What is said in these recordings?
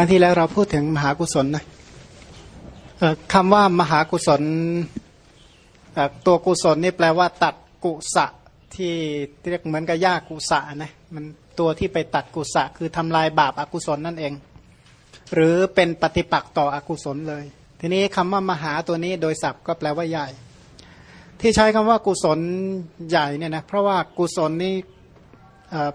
ครั้งที่แล้วเราพูดถึงมหากุศลนะคำว่ามหากุศลตัวกุศลนี่แปลว่า ตัดกุศะที่เรียกเหมือนกับหญ้ากุศะนะมันตัวที่ไปตัดกุศะคือทำลายบาปอากุศลนั่นเอง หรือเป็นปฏิปักษ์ต่ออกุศลเลย ทีนี้คำว่ามหาตัวนี้โดยศัพท์ก็แปลว่าใหญ่ ที่ใช้คำว่ากุศลใหญ่เนี่ยนะเพราะว่ากุศลนี่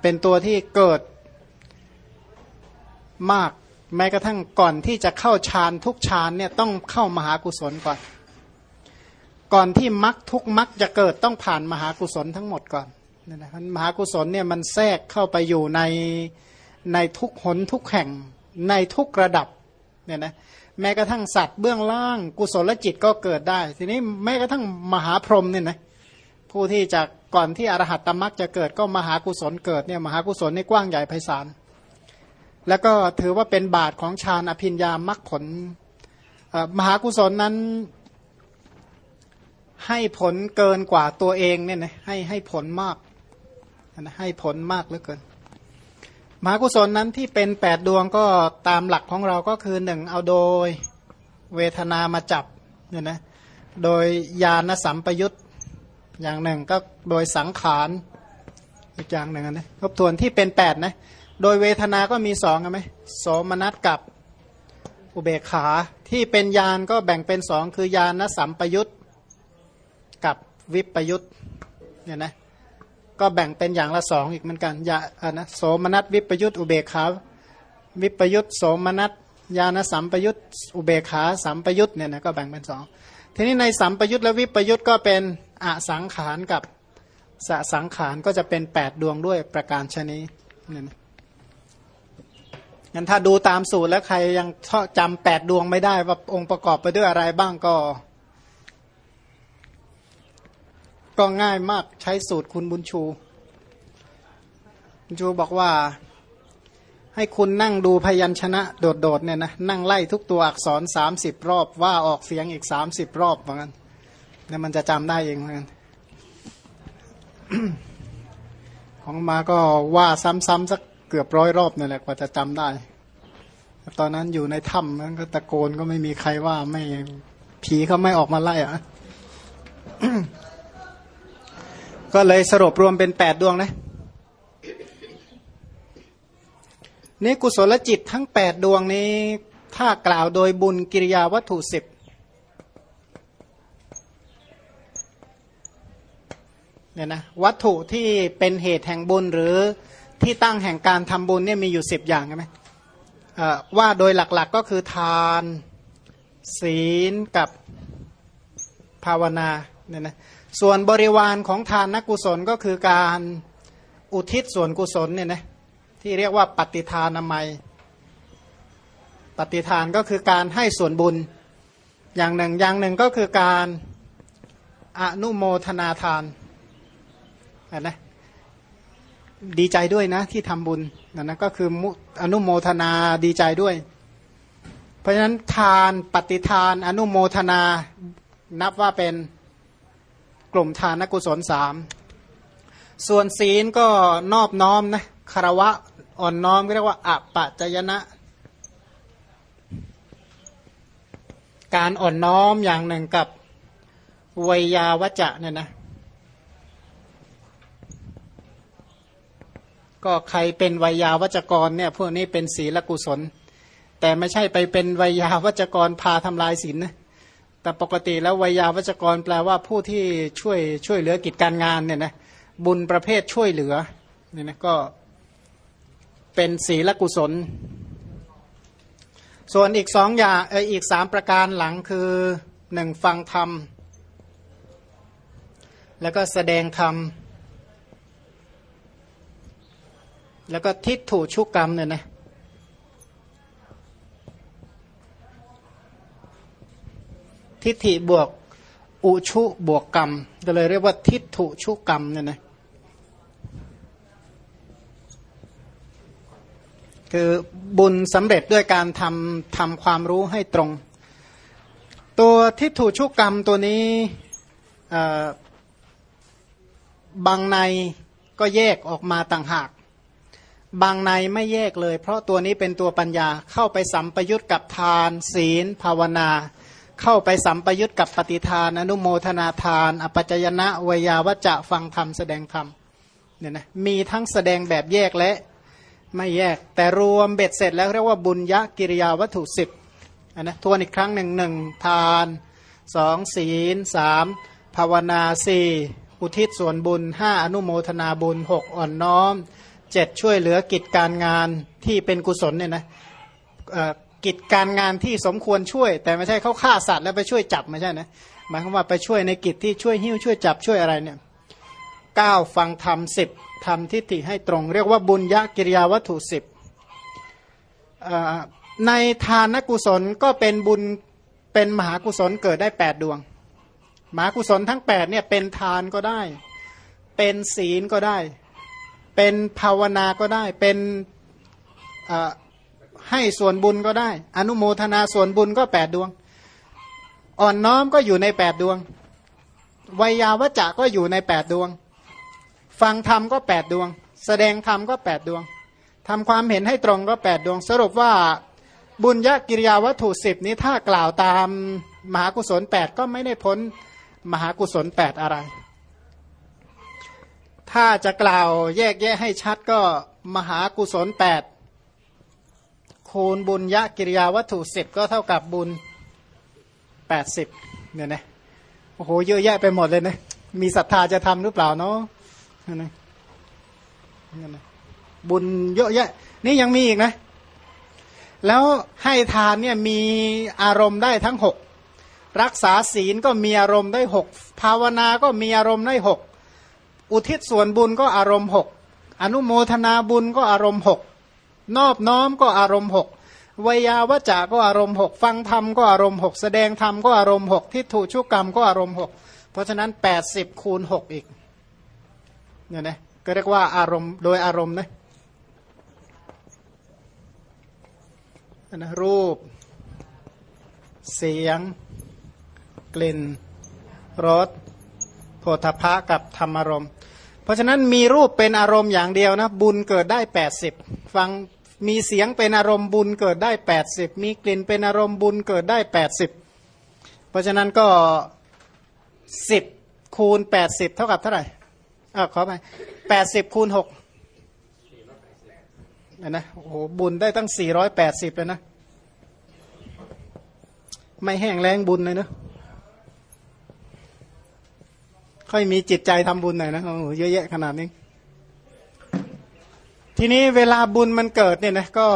เป็นตัวที่เกิดมาก แม้กระทั่งก่อนที่จะเข้าฌานทุกฌานเนี่ยต้องเข้ามหากุศลก่อน ก่อนที่มรรคทุกมรรคจะเกิดต้องผ่านมหากุศลทั้งหมดก่อนนี่นะมหากุศลเนี่ยมันแทรกเข้าไปอยู่ในในทุกหนทุกแห่งในทุกระดับเนี่ยนะแม้กระทั่งสัตว์เบื้องล่างกุศลจิตก็เกิดได้ ทีนี้แม้กระทั่งมหาพรหมเนี่ยนะผู้ที่จะก่อนที่อรหัตตมรรคจะเกิดก็มหากุศลเกิดเนี่ยมหากุศลนี่กว้างใหญ่ไพศาล แล้วก็ถือว่าเป็นบาทของฌานอภิญญามรรคผลมหากุศลนั้นให้ผลเกินกว่าตัวเองเนี่ยนะให้ให้ผลมากนะให้ผลมากเหลือเกิน มหากุศลนั้นที่เป็นแปดดวงก็ตามหลักของเราก็คือหนึ่งเอาโดยเวทนามาจับเนี่ยนะโดยญาณสัมปยุตอย่างหนึ่งก็โดยสังขารอีกอย่างหนึ่งนะทบทวนที่เป็นแปดนะ โดยเวทนาก็มีสองไหมโสมนัสกับอุเบกขาที่เป็นยานก็แบ่งเป็นสองคือยานสัมปยุตกับวิปยุตเนี่ยนะก็แบ่งเป็นอย่างละสองอีกเหมือนกันยาอะนะโสมนัสวิปยุตอุเบกขาวิปยุตโสมนัสยานสัมปยุตอุเบกขาสัมปยุตเนี่ยนะก็แบ่งเป็นสองทีนี้ในสัมปยุตและวิปยุตก็เป็นอสังขารกับสสังขารก็จะเป็นแปดดวงด้วยประการชนีเนี่ยนะ งั้นถ้าดูตามสูตรแล้วใครยังจำแปดดวงไม่ได้ว่าองค์ประกอบไปด้วยอะไรบ้างก็ ก็ง่ายมากใช้สูตรคุณบุญชูบุญชูบอกว่า ให้คุณนั่งดูพยัญชนะโดดๆเนี่ยนะนั่งไล่ทุกตัวอักษรสามสิบรอบว่าออกเสียงอีกสามสิบรอบเหมือนกันเนี่ยมันจะจำได้เองเหมือนกันของมาก็ว่าซ้ำๆสัก เกือบร้อยรอบนี่แหละกว่าจะจำได้ ตอนนั้นอยู่ในถ้ำนั้นก็ตะโกนก็ไม่มีใครว่าไม่ผีเขาไม่ออกมาไล่อะก็เลยสรุปรวมเป็นแปดดวงนะนี่กุศลจิตทั้งแปดดวงนี้ ถ้ากล่าวโดยบุญกิริยาวัตถุสิบเนี่ยนะวัตถุที่เป็นเหตุแห่งบุญหรือ ที่ตั้งแห่งการทำบุญเนี่ยมีอยู่สิบอย่างใช่ไหมว่าโดยหลักๆกก็คือทาน ศีลกับภาวนาเนี่ยนะส่วนบริวารของทานนักกุศลก็คือการอุทิศส่วนกุศลเนี่ยนะที่เรียกว่าปฏิทานามัย ปฏิทานก็คือการให้ส่วนบุญอย่างหนึ่งอย่างหนึ่งก็คือการอนุโมทนาทานเห็นะ ดีใจด้วยนะที่ทำบุญนั่นนะก็คืออนุโมทนาดีใจด้วย เพราะฉะนั้นทานปฏิทานอนุโมทนานับว่าเป็นกลุ่มทานกุศลสามส่วนศีลก็นอบน้อมนะคารวะอ่อนน้อมเรียกว่าอัปปะจยนะ การอ่อนน้อมอย่างหนึ่งกับวยาวจะเนี่ยนะ ก็ใครเป็นวิยาวัจกรเนี่ยพวกนี้เป็นศีลกุศล แต่ไม่ใช่ไปเป็นวิยาวัจกรพาทำลายศีลนะแต่ปกติแล้ววิยาวัจกรแปลว่าผู้ที่ช่วยช่วยเหลือกิจการงานเนี่ยนะบุญประเภทช่วยเหลือเนี่ยนะก็เป็นศีลกุศล ส่วนอีกสองอย่างเอออีกสามประการหลังคือหนึ่งฟังธรรม แล้วก็แสดงธรรม แล้วก็ทิฏฐุชุกกรรมเนี่ยนะทิฏฐิบวกอุชุบวกกรรม ก็เลยเรียกว่าทิฏฐุชุกกรรมเนี่ยนะคือบุญสำเร็จด้วยการทำทำความรู้ให้ตรง ตัวทิฏฐุชุกกรรมตัวนี้บางในก็แยกออกมาต่างหาก บางในไม่แยกเลย เพราะตัวนี้เป็นตัวปัญญาเข้าไปสัมปยุตกับทาน ศีล ภาวนา เข้าไปสัมปยุตกับปฏิทาน อนุโมทนาทาน อปัจจยนะวยาวจะฟังธรรมแสดงธรรมเนี่ยนะมีทั้งแสดงแบบแยกและไม่แยก แต่รวมเบ็ดเสร็จแล้วเรียกว่าบุญยะกิริยาวัตถุสิบนนะทวนอีกครั้งหนึ่งหนึ่งทานสองศีลสามภาวนาสี่อุทิศส่วนบุญห้าอนุโมทนาบุญหกอ่อนน้อม เจ็ดช่วยเหลือกิจการงานที่เป็นกุศลเนี่ยนะกิจการงานที่สมควรช่วย แต่ไม่ใช่เขาฆ่าสัตว์แล้วไปช่วยจับไม่ใช่นะหมายความว่าไปช่วยในกิจที่ช่วยหิ้วช่วยจับช่วยอะไรเนี่ยเก้าฟังธรรมสิบทำทิฏฐิให้ตรง เรียกว่าบุญยกิริยาวัตถุสิบในทานกุศลก็เป็นบุญเป็นมหากุศลเกิดได้แปดดวง มหากุศลทั้งแปดเนี่ยเป็นทานก็ได้ เป็นศีลก็ได้ เป็นภาวนาก็ได้ เป็นให้ส่วนบุญก็ได้ อนุโมทนาส่วนบุญก็แปดดวง อ่อนน้อมก็อยู่ในแปดดวงวัยาวจะก็อยู่ในแปดดวง ฟังธรรมก็แปดดวง แสดงธรรมก็แปดดวงทำความเห็นให้ตรงก็แปดดวง สรุปว่าบุญญกิริยาวัตถุสิบนี้ถ้ากล่าวตามมหากุศลแปดก็ไม่ได้พ้นมหากุศลแปดอะไร ถ้าจะกล่าวแยกแยะให้ชัดก็มหากุศลแปดคูณบุญยะกิริยาวัตถุสิบก็เท่ากับบุญแปดสิบเนี่ยนะโอ้โหเยอะแยะไปหมดเลยนะมีศรัทธาจะทำหรือเปล่าเนาะนั่นนะบุญเยอะแยะ นี่ยังมีอีกนะ แล้วให้ทานเนี่ยมีอารมณ์ได้ทั้งหกรักษาศีลก็มีอารมณ์ได้หกภาวนาก็มีอารมณ์ได้หก อุทิศส่วนบุญก็อารมณ์หกอนุโมทนาบุญก็อารมณ์หกนอบน้อมก็อารมณ์หกวยาวจา ก็อารมณ์หกฟังธรรมก็อารมณ์หกแสดงธรรมก็อารมณ์หกทิฏฐุชุกกรรมก็อารมณ์หกเพราะฉะนั้นแปดสิบคูณหกอีกเนี่ยนะก็เรียกว่าอารมณ์โดยอารมณ์นะนะรูป เสียง กลิ่นรสโผฏฐะกับธรรมารมณ์ เพราะฉะนั้นมีรูปเป็นอารมณ์อย่างเดียวนะบุญเกิดได้แปดสิบฟังมีเสียงเป็นอารมณ์บุญเกิดได้แปดสิบมีกลิ่นเป็นอารมณ์บุญเกิดได้แปดสิบเพราะฉะนั้นก็สิบคูณแปดสิบเท่ากับเท่าไหร่อ่าขอไปแปดสิบคูณหกนะโอ้โหบุญได้ตั้งสี่ร้อยแปดสิบเลยนะ ไม่แห้งแรงบุญเลยเนะ ค่อยมีจิตใจทำบุญหน่อยนะโอ้โหเยอะแยะขนาดนี้ ทีนี้เวลาบุญมันเกิดเนี่ยนะก็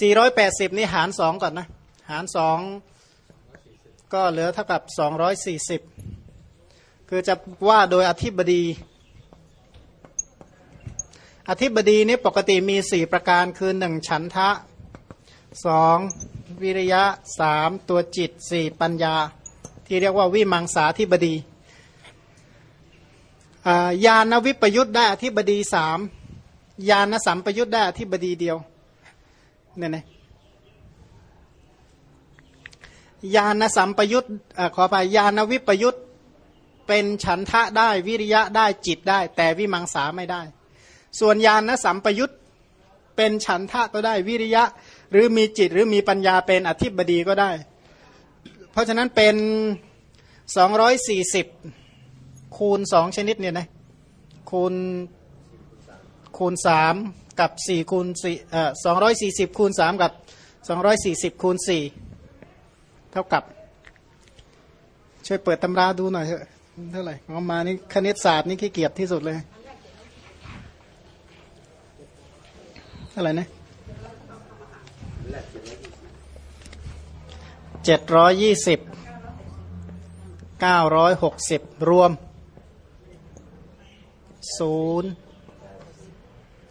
สี่ร้อยแปดสิบนี่หารสองก่อนนะ หารสองก็เหลือเท่ากับสองร้อยสี่สิบคือจะว่าโดยอธิบดี อธิบดีนี้ปกติมีสี่ประการคือหนึ่งฉันทะสองวิริยะสามตัวจิตสี่ปัญญา ที่เรียกว่าวิมังสาธิบดีญาณวิปยุทธ์ได้อธิบดีสามญาณสัมปยุทธ์ได้อธิบดีเดียวเนี่ยนะญาณสัมปยุทธ์ขอไปญาณวิปยุทธ์เป็นฉันทะได้วิริยะได้จิตได้ แต่วิมังสาไม่ได้ ส่วนญาณสัมปยุตเป็นฉันทะก็ได้วิริยะ หรือมีจิตหรือมีปัญญาเป็นอธิบดีก็ได้ เพราะฉะนั้นเป็นสองร้อยสี่สิบคูณสองชนิดเนี่ยนะคูณคูณสามกับสี่คูณสี่เอ่อสองร้อยสี่สิบคูณสามกับสองร้อยสี่สิบคูณสี่เท่ากับ ช่วยเปิดตำราดูหน่อยเถอะเท่าไหร่เอามานี่คณิตศาสตร์นี่ขี้เกียจที่สุดเลยเท่าไหร่นะ เจ็ดร้อยยี่สิบเก้าร้อยหกสิบรวมศูนย์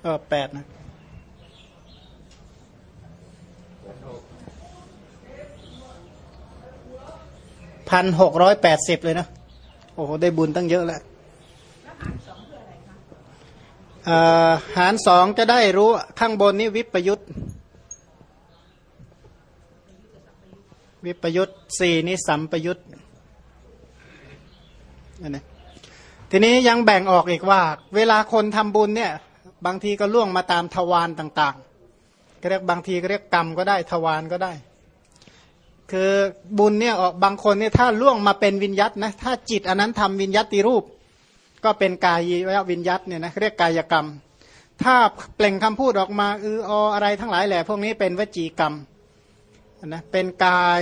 เออแปดนะพันหกร้อยแปดสิบเลยนะโอ้โห ได้บุญตั้งเยอะแล้วหารสองจะได้รู้ข้างบนนี้วิปยุต วิปยุตสี่นี้สัมปยุตนนี่ทีนี้ยังแบ่งออกอีกว่า เวลาคนทำบุญเนี่ย บางทีก็ล่วงมาตามทวารต่างๆก็เรียกบางทีก็เรียกกรรมก็ได้ทวารก็ได้ คือบุญเนี่ยออกบางคนเนี่ยถ้าล่วงมาเป็นวิญยัตนะถ้าจิตอันนั้นทำวิญยัติรูป ก็เป็นกายวิญยัตเนี่ยนะเรียกกายกรรม ถ้าเปล่งคำพูดออกมาอือออะไรทั้งหลายแหละพวกนี้เป็นวจีกรรม นะเป็นกาย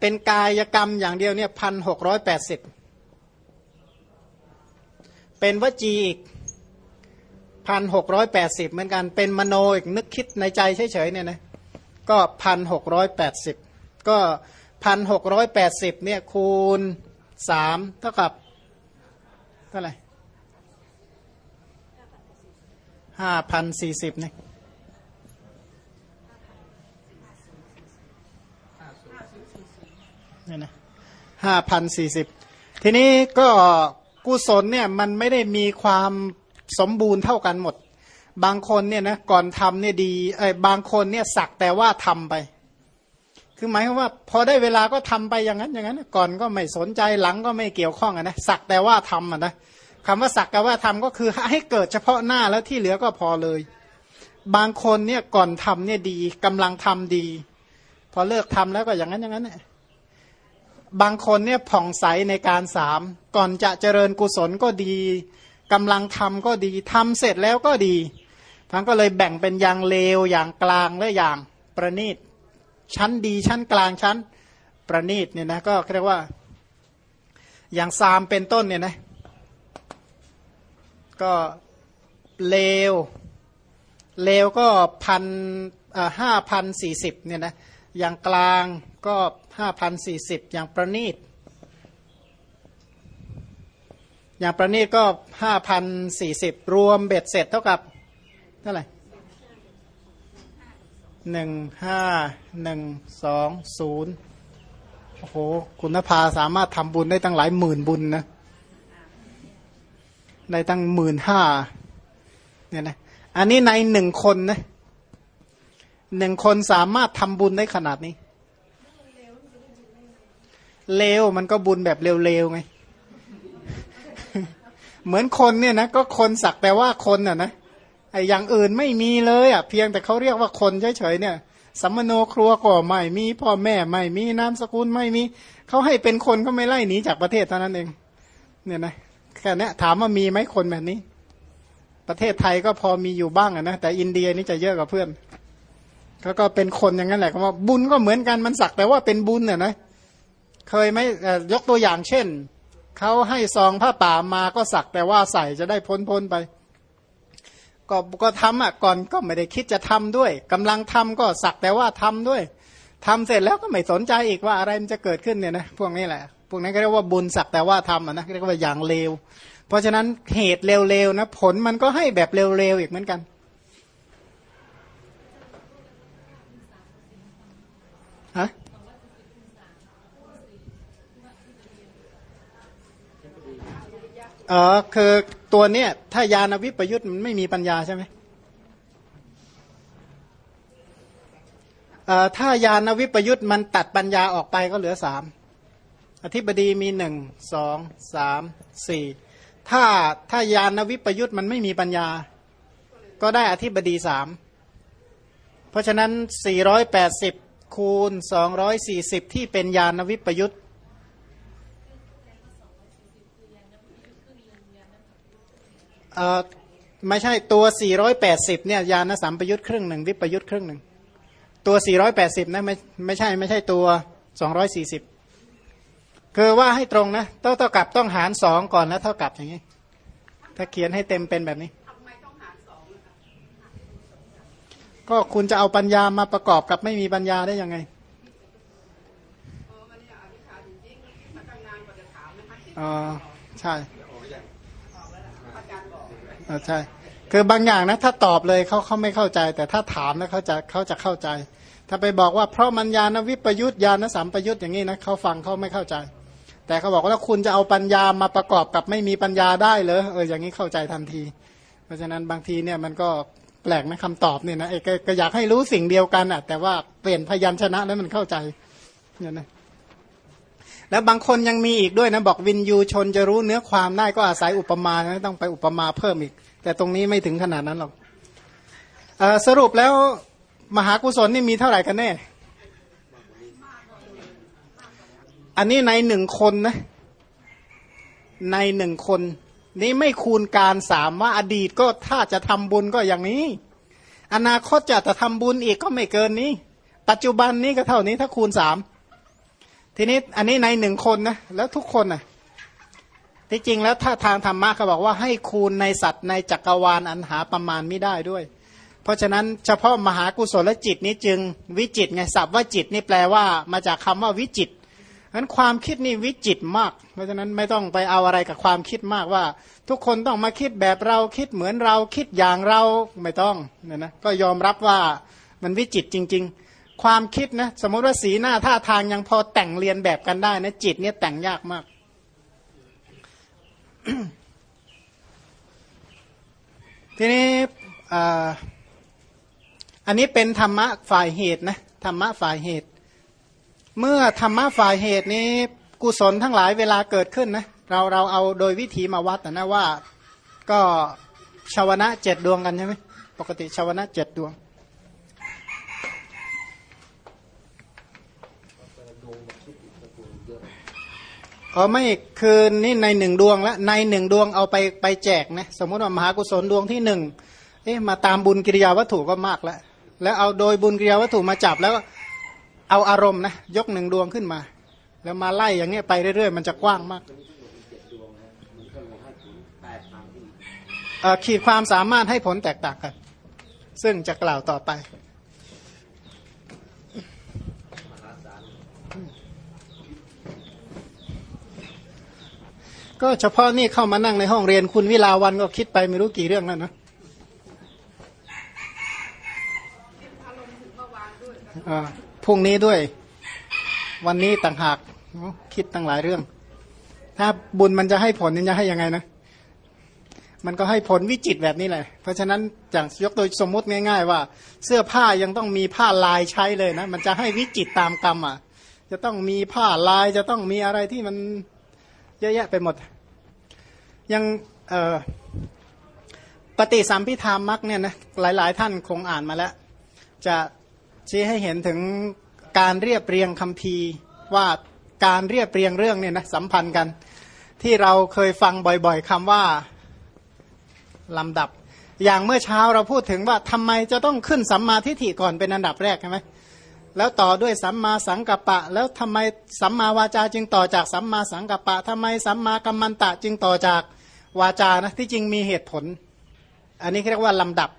เป็นกายกรรมอย่างเดียวเนี่ยพันหกร้อยแปดสิบเป็นวจีอีกพันหกร้อยแปดสิบเหมือนกันเป็นมโนอีกนึกคิดในใจเฉยๆเนี่ยนะก็พันหกร้อยแปดสิบก็พันหกร้อยแปดสิบเนี่ยคูณสามเท่ากับเท่าไหร่ห้าพันสี่สิบเนี่ย เนี่ยนะห้าพันสี่สิบทีนี้ก็กุศลเนี่ยมันไม่ได้มีความสมบูรณ์เท่ากันหมด บางคนเนี่ยนะก่อนทำเนี่ยดีเอ้บางคนเนี่ยสักแต่ว่าทำไป คือหมายความว่า พอได้เวลาก็ทำไปอย่างนั้นอย่างนั้น ก่อนก็ไม่สนใจหลังก็ไม่เกี่ยวข้องอนะสักแต่ว่าทำนะคำว่าสักแต่ว่าทำก็คือให้เกิดเฉพาะหน้าแล้วที่เหลือก็พอเลย บางคนเนี่ยก่อนทำเนี่ยดีกำลังทำดี พอเลิกทำแล้วก็อย่างนั้นอย่างนั้นเนี่ย บางคนเนี่ยผ่องใสในการสามก่อนจะเจริญกุศลก็ดีกำลังทำก็ดีทำเสร็จแล้วก็ดีท่านก็เลยแบ่งเป็นอย่างเลวอย่างกลางและอย่างประณีตชั้นดีชั้นกลางชั้นประณีตเนี่ยนะก็เรียกว่า อย่างซามเป็นต้นเนี่ยนะก็เลวเลวก็พันห้าพันสี่สิบเนี่ยนะ อย่างกลางก็ห้าพันสี่สิบอย่างประณีต อย่างประณีตก็ห้าพันสี่สิบรวมเบ็ดเสร็จเท่ากับเท่าไหร่หนึ่งห้าหนึ่งสองศูนย์โอ้โห คุณภาสามารถทำบุญได้ตั้งหลายหมื่นบุญนะ ได้ตั้งหมื่นห้าเนี่ยนะ อันนี้ในหนึ่งคนนะ หนึ่งคนสามารถทำบุญได้ขนาดนี้ เลวมันก็บุญแบบเร็วๆไง เหมือนคนเนี่ยนะก็คนสักแต่ว่าคนอะนะไอ้อย่างอื่นไม่มีเลยอะเพียงแต่เขาเรียกว่าคนเฉยๆเนี่ยสัมมโนครัวก็ไม่มีพ่อแม่ไม่มีนามสกุลไม่มีเขาให้เป็นคนก็ไม่ไล่หนีจากประเทศเท่านั้นเอง เนี่ยนะแค่นี้ถามว่ามีไหมคนแบบนี้ ประเทศไทยก็พอมีอยู่บ้างนะแต่อินเดียนี่จะเยอะกว่าเพื่อน เขาก็เป็นคนอย่างนั้นแหละคำว่าบุญก็เหมือนกันมันสักแต่ว่าเป็นบุญเนี่ยนะเคยไหมยกตัวอย่างเช่นเขาให้ซองผ้าป่ามาก็สักแต่ว่าใส่จะได้พ้นพ้นไป ก็ก็ทำอะก่อนก็ไม่ได้คิดจะทำด้วยกำลังทำก็สักแต่ว่าทำด้วยทำเสร็จแล้วก็ไม่สนใจอีกว่าอะไรมันจะเกิดขึ้นเนี่ยนะพวกนี้แหละ พวกนั้นก็เรียกว่าบุญสักแต่ว่าทำอะนะเรียกว่าอย่างเลว เพราะฉะนั้นเหตุเร็วๆนะผลมันก็ให้แบบเร็วๆอีกเหมือนกัน ออคือตัวเนี้ยถ้ายานวิปยุทธ์มันไม่มีปัญญาใช่ไหมเออถ้ายานวิปยุทธ์มันตัดปัญญาออกไปก็เหลือสามอธิบดีมีหนึ่งสองสามสี่ถ้าถ้ายานวิปยุทธ์มันไม่มีปัญญา ก็ได้อธิบดีสามเพราะฉะนั้นสี่ร้อยแปดสิบคูณสองร้อยสี่สิบที่เป็นยานวิปยุทธ์เอ่อ ไม่ใช่ตัว 480 เนี่ยยานสัมปยุทธ์ครึ่งหนึ่งวิปยุทธ์ครึ่งหนึ่งตัว 480 นะไม่ไม่ใช่ไม่ใช่ตัว 240 คือว่าให้ตรงนะต้องเท่ากับต้องหารสองก่อนแล้วเท่ากับอย่างนี้ ถ้าเขียนให้เต็มเป็นแบบนี้ก็คุณจะเอาปัญญามาประกอบกับไม่มีปัญญาได้ยังไงอ๋อใช่ ใช่คือบางอย่างนะถ้าตอบเลยเขาเขาไม่เข้าใจ แต่ถ้าถามแล้วเขาจะเขาจะเข้าใจ ถ้าไปบอกว่าเพราะมันญาณวิปยุทธญาณสัมปยุทธอย่างนี้นะเขาฟังเขาไม่เข้าใจ แต่เขาบอกว่าคุณจะเอาปัญญามาประกอบกับไม่มีปัญญาได้เลยเอออย่างนี้เข้าใจทันที เพราะฉะนั้นบางทีเนี่ยมันก็แปลกนะคำตอบเนี่ยนะเอก็อยากให้รู้สิ่งเดียวกันอะ แต่ว่าเปลี่ยนพยัญชนะแล้วมันเข้าใจเนี่ยนะ แล้วบางคนยังมีอีกด้วยนะบอกวินยูชนจะรู้เนื้อความได้ก็อาศัยอุปมานะต้องไปอุปมาเพิ่มอีก แต่ตรงนี้ไม่ถึงขนาดนั้นหรอกอสรุปแล้วมหากุศลนี่มีเท่าไหร่กันแน่ อันนี้ในหนึ่งคนนะ ในหนึ่งคน นี่ไม่คูณการสามว่าอดีตก็ถ้าจะทำบุญก็อย่างนี้ อนาคตจะจะทำบุญอีกก็ไม่เกินนี้ ปัจจุบันนี้ก็เท่านี้ถ้าคูณสาม ทีนี้อันนี้ในหนึ่งคนนะแล้วทุกคนนะที่จริงแล้วถ้าทางธรรมะเขาบอกว่าให้คูณในสัตว์ในจักรวาลอันหาประมาณไม่ได้ด้วย เพราะฉะนั้นเฉพาะมหากุศลจิตนี้จึงวิจิตไงศัพท์ว่าจิตนี่แปลว่ามาจากคำว่าวิจิตนั้นความคิดนี่วิจิตมาก เพราะฉะนั้นไม่ต้องไปเอาอะไรกับความคิดมากว่า ทุกคนต้องมาคิดแบบเราคิดเหมือนเราคิดอย่างเราไม่ต้องเนี่ยนะก็ยอมรับว่ามันวิจิตจริง ๆ ความคิดนะสมมติว่าสีหน้าท่าทางยังพอแต่งเรียนแบบกันได้นะจิตเนี่ยแต่งยากมาก ทีนี้อันนี้เป็นธรรมะฝ่ายเหตุนะธรรมะฝ่ายเหตุ เมื่อธรรมะฝ่ายเหตุนี้กุศลทั้งหลายเวลาเกิดขึ้นนะเราเราเอาโดยวิธีมาวัดนะว่าก็ชาวนะเจ็ดดวงกันใช่ไหมปกติชาวนะเจ็ดดวง อ๋อไม่คือนี่ในหนึ่งดวงแล้วในหนึ่งดวงเอาไปไปแจกนะสมมติว่ามหากุศลดวงที่หนึ่งเอ๊ะมาตามบุญกิริยาวัตถุก็มากแล้ว แล้วเอาโดยบุญกิริยาวัตถุมาจับแล้วเอาอารมณ์นะยกหนึ่งดวงขึ้นมา แล้วมาไล่อย่างเงี้ยไปเรื่อยๆ มันจะกว้างมากขีดความสามารถให้ผลแตกต่างกัน ซึ่งจะกล่าวต่อไป ก็เฉพาะนี่เข้ามานั่งในห้องเรียนคุณวิลาวันก็คิดไปไม่รู้กี่เรื่องแล้วนะพรุ่งนี้ด้วย วันนี้ต่างหากคิดตั้งหลายเรื่อง ถ้าบุญมันจะให้ผลนี่จะให้ยังไงนะ มันก็ให้ผลวิจิตแบบนี้แหละ เพราะฉะนั้นอย่างยกโดยสมมุติง่าย ๆ ว่า เสื้อผ้ายังต้องมีผ้าลายใช้เลยนะ มันจะให้วิจิตตามกรรมอะ จะต้องมีผ้าลายจะต้องมีอะไรที่มัน เยอะแยะไปหมด ยังปฏิสัมพิธามักเนี่ยนะหลาย ๆ ท่านคงอ่านมาแล้ว จะชี้ให้เห็นถึงการเรียบเรียงคำพีว่าการเรียบเรียงเรื่องเนี่ยนะสัมพันธ์กัน ที่เราเคยฟังบ่อย ๆคำว่าลำดับ อย่างเมื่อเช้าเราพูดถึงว่าทำไมจะต้องขึ้นสัมมาทิฏฐิก่อนเป็นอันดับแรกใช่ไหม แล้วต่อด้วยสัมมาสังกัปปะ แล้วทำไมสัมมาวาจาจึงต่อจากสัมมาสังกัปปะทำไมสัมมากัมมันตะจึงต่อจากวาจานะที่จริงมีเหตุผล อันนี้เรียกว่าลำดับ